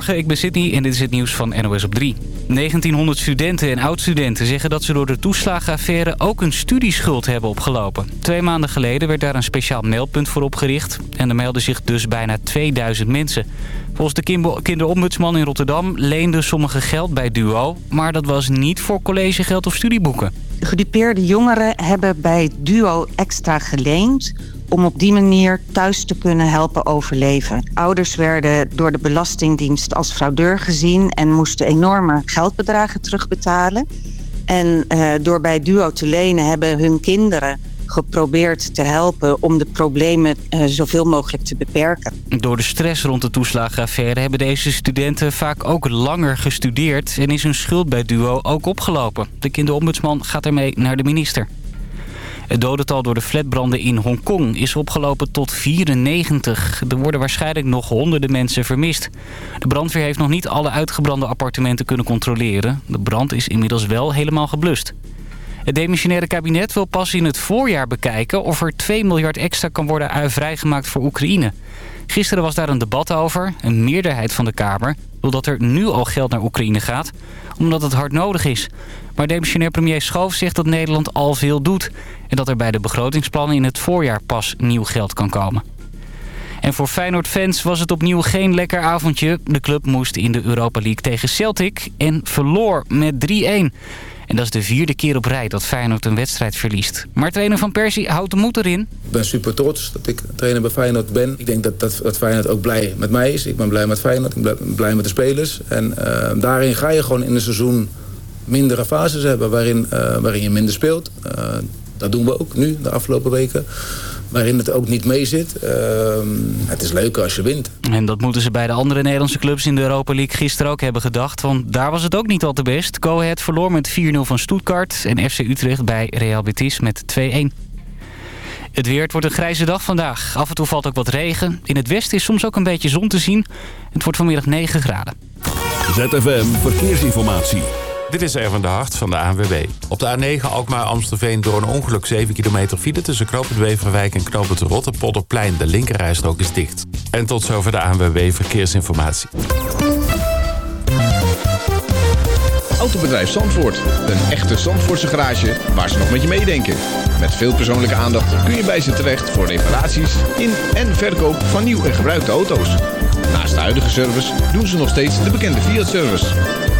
Goedemorgen, ik ben Sydney en dit is het nieuws van NOS op 3. 1900 studenten en oud-studenten zeggen dat ze door de toeslagenaffaire ook een studieschuld hebben opgelopen. Twee maanden geleden werd daar een speciaal meldpunt voor opgericht. En er melden zich dus bijna 2000 mensen. Volgens de kinderombudsman in Rotterdam leenden sommigen geld bij Duo... maar dat was niet voor collegegeld of studieboeken. Gedupeerde jongeren hebben bij Duo extra geleend om op die manier thuis te kunnen helpen overleven. Ouders werden door de Belastingdienst als fraudeur gezien... en moesten enorme geldbedragen terugbetalen. En uh, door bij Duo te lenen hebben hun kinderen geprobeerd te helpen om de problemen uh, zoveel mogelijk te beperken. Door de stress rond de toeslagenaffaire hebben deze studenten vaak ook langer gestudeerd... en is hun schuld bij Duo ook opgelopen. De kinderombudsman gaat ermee naar de minister. Het dodental door de flatbranden in Hongkong is opgelopen tot 94. Er worden waarschijnlijk nog honderden mensen vermist. De brandweer heeft nog niet alle uitgebrande appartementen kunnen controleren. De brand is inmiddels wel helemaal geblust. Het demissionaire kabinet wil pas in het voorjaar bekijken... of er 2 miljard extra kan worden vrijgemaakt voor Oekraïne. Gisteren was daar een debat over. Een meerderheid van de Kamer wil dat er nu al geld naar Oekraïne gaat... omdat het hard nodig is. Maar demissionair premier Schoof zegt dat Nederland al veel doet... en dat er bij de begrotingsplannen in het voorjaar pas nieuw geld kan komen. En voor Feyenoord-fans was het opnieuw geen lekker avondje. De club moest in de Europa League tegen Celtic en verloor met 3-1. En dat is de vierde keer op rij dat Feyenoord een wedstrijd verliest. Maar trainer Van Persie houdt de moed erin. Ik ben super trots dat ik trainer bij Feyenoord ben. Ik denk dat, dat, dat Feyenoord ook blij met mij is. Ik ben blij met Feyenoord, ik ben blij met de spelers. En uh, daarin ga je gewoon in een seizoen mindere fases hebben waarin, uh, waarin je minder speelt. Uh, dat doen we ook nu, de afgelopen weken waarin het ook niet mee zit. Uh, het is leuker als je wint. En dat moeten ze bij de andere Nederlandse clubs in de Europa League gisteren ook hebben gedacht. Want daar was het ook niet al te best. Go Ahead verloor met 4-0 van Stuttgart en FC Utrecht bij Real Betis met 2-1. Het weer, het wordt een grijze dag vandaag. Af en toe valt ook wat regen. In het westen is soms ook een beetje zon te zien. Het wordt vanmiddag 9 graden. ZFM Verkeersinformatie. Dit is Erwin de Hart van de ANWB. Op de A9 Alkmaar-Amstelveen door een ongeluk 7 kilometer file... tussen Knoopend Weverwijk en Knoopend Rotterpolderplein. De linkerrijstrook is dicht. En tot zover de ANWB Verkeersinformatie. Autobedrijf Zandvoort. Een echte Zandvoortse garage waar ze nog met je meedenken. Met veel persoonlijke aandacht kun je bij ze terecht... voor reparaties in en verkoop van nieuw en gebruikte auto's. Naast de huidige service doen ze nog steeds de bekende Fiat-service...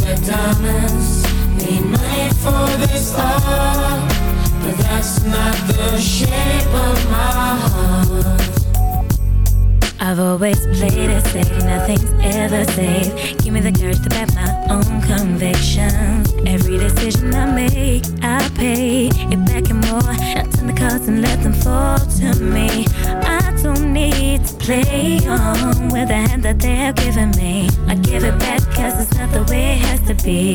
That diamonds. Need money for this art. But that's not the shape of my heart. I've always played it safe, nothing's ever safe. Give me the courage to back my own convictions Every decision I make, I pay it back and more. I turn the cards and let them fall to me. I to need to play on with the hand that they're giving me. I give it back cause it's not the way it has to be.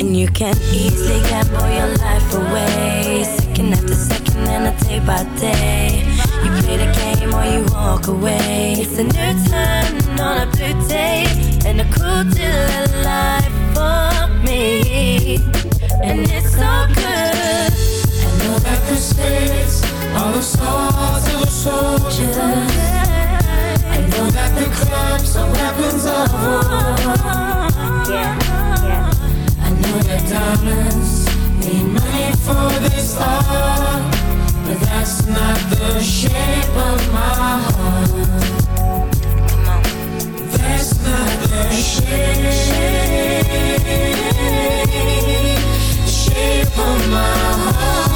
And you can easily get all your life away, second after second and a day by day. You play the game or you walk away. It's a new turn on a blue day and a cool deal of life for me. And it's so good. I know that the states all the stars of a soldier. I know that the clubs are weapons of war. Yeah, yeah. I know that diamonds need money for this art But that's not the shape of my heart. That's not the shape Shape of my heart.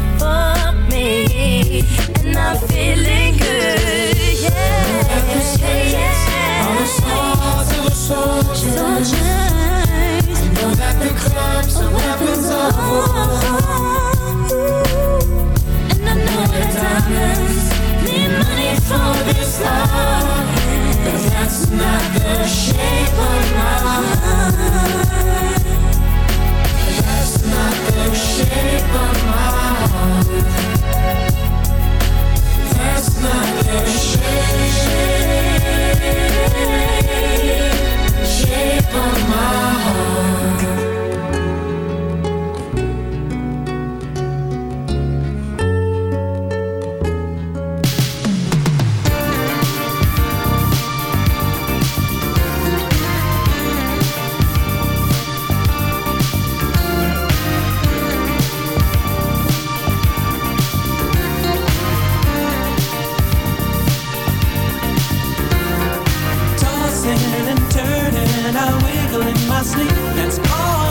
for me And I'm feeling good, yeah yeah. On the swords of a soldier. I know that the clubs are weapons of war. And I know that diamonds need money for this art, but that's not the shape of my heart. Shape of my heart. I wiggle in my sleep. That's all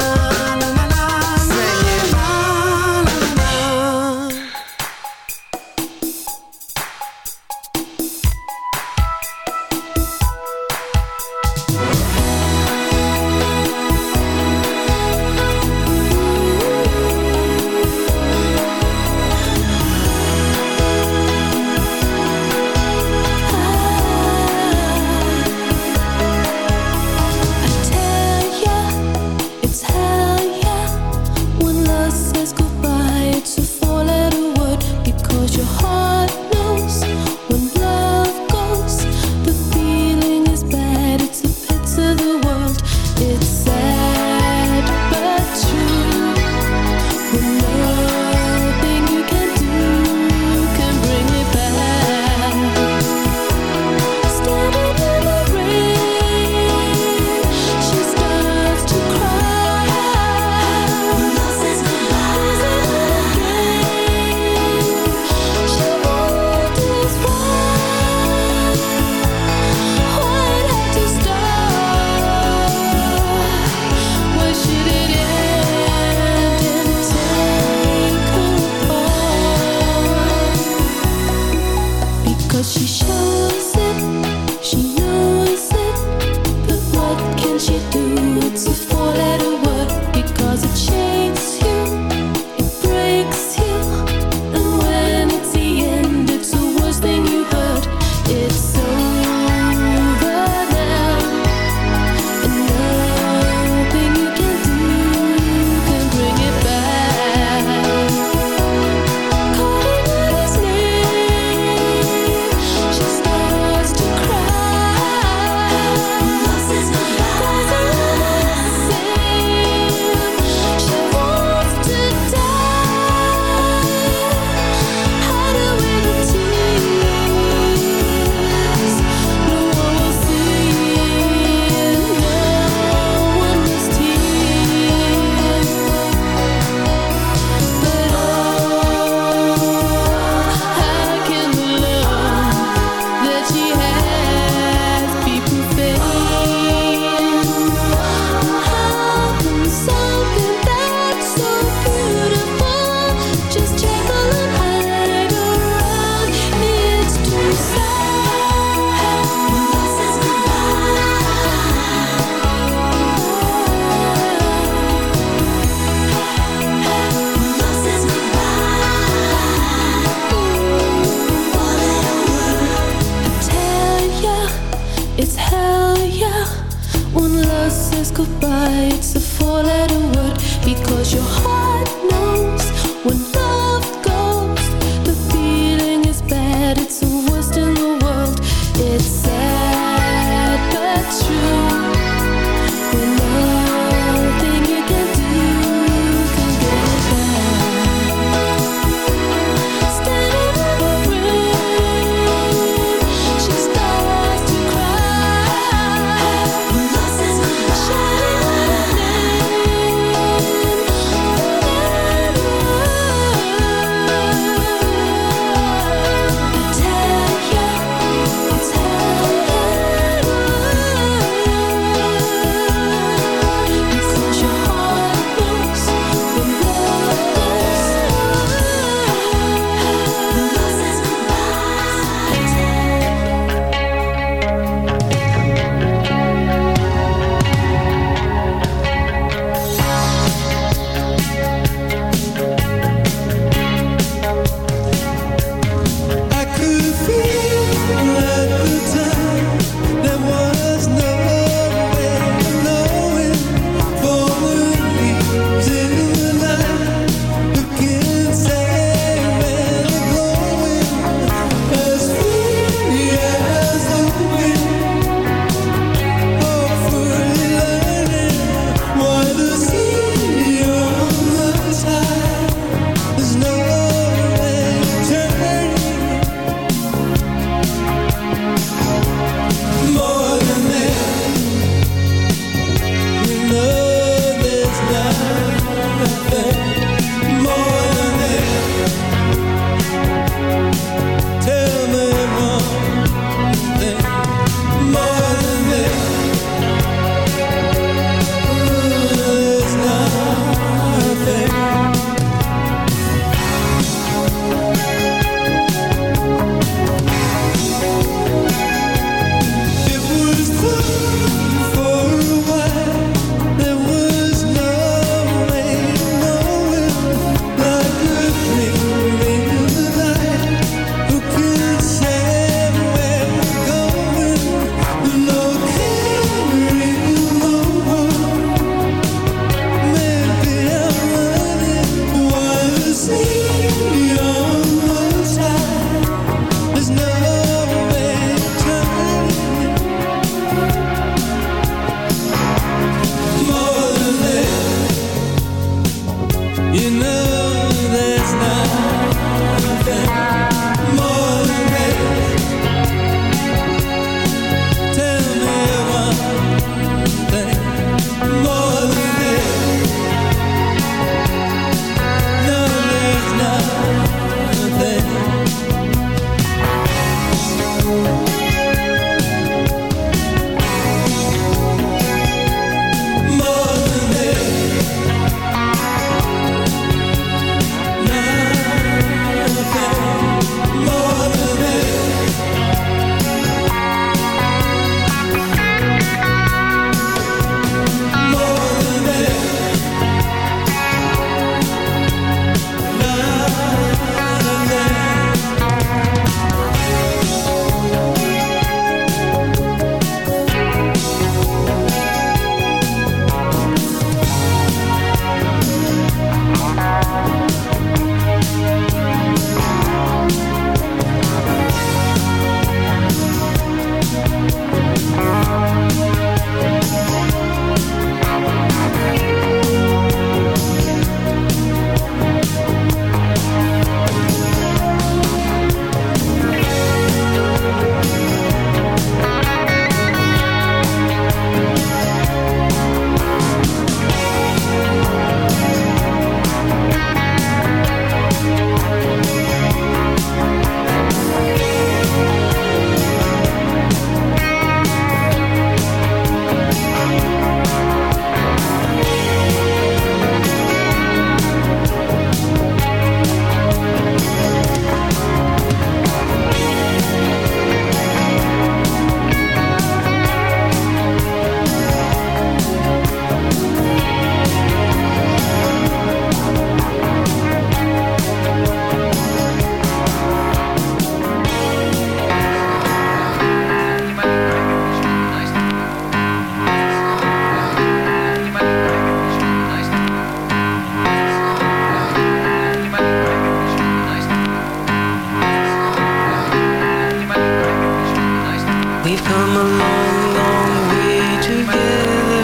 We've come a long, long way together.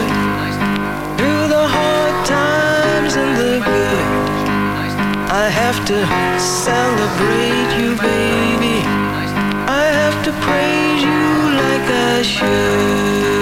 Through the hard times and the good I have to celebrate you, baby. I have to praise you like I should.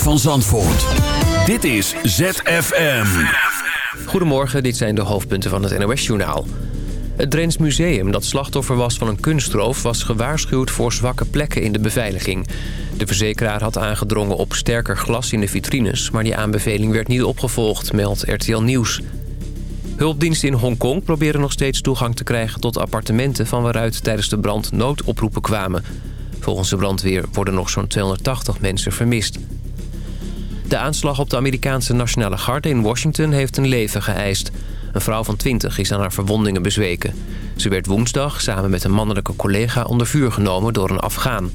Van Zandvoort. Dit is ZFM. Goedemorgen, dit zijn de hoofdpunten van het NOS-journaal. Het Drents Museum, dat slachtoffer was van een kunstroof... was gewaarschuwd voor zwakke plekken in de beveiliging. De verzekeraar had aangedrongen op sterker glas in de vitrines... maar die aanbeveling werd niet opgevolgd, meldt RTL Nieuws. Hulpdiensten in Hongkong proberen nog steeds toegang te krijgen... tot appartementen van waaruit tijdens de brand noodoproepen kwamen. Volgens de brandweer worden nog zo'n 280 mensen vermist. De aanslag op de Amerikaanse Nationale Garde in Washington heeft een leven geëist. Een vrouw van 20 is aan haar verwondingen bezweken. Ze werd woensdag samen met een mannelijke collega onder vuur genomen door een Afghaan.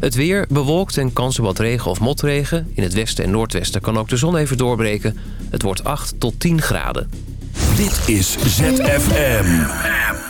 Het weer bewolkt en kans op wat regen of motregen. In het westen en noordwesten kan ook de zon even doorbreken. Het wordt 8 tot 10 graden. Dit is ZFM.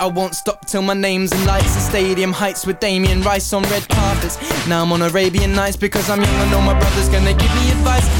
I won't stop till my name's in lights. And stadium heights with Damien Rice on red carpets. Now I'm on Arabian Nights because I'm young I know my brother's gonna give me advice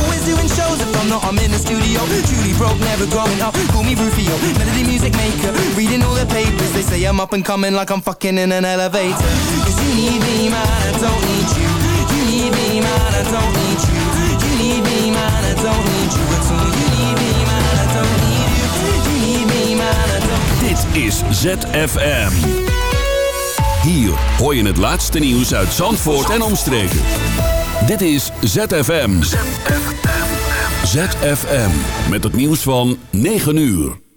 always doing shows If I'm not I'm in the studio. Truly broke never growing up. Call me Rufio Melody music maker. Reading all the papers. They say I'm up and coming Like I'm fucking in an elevator. Cause you need me man I don't need you. You need me man I don't need you. You need me man I don't need you at all. You need me man I don't need you. You need me man I don't Dit is ZFM. Hier hoor je het laatste nieuws uit Zandvoort en omstreken. Dit is ZFM. ZFM. Met het nieuws van 9 uur.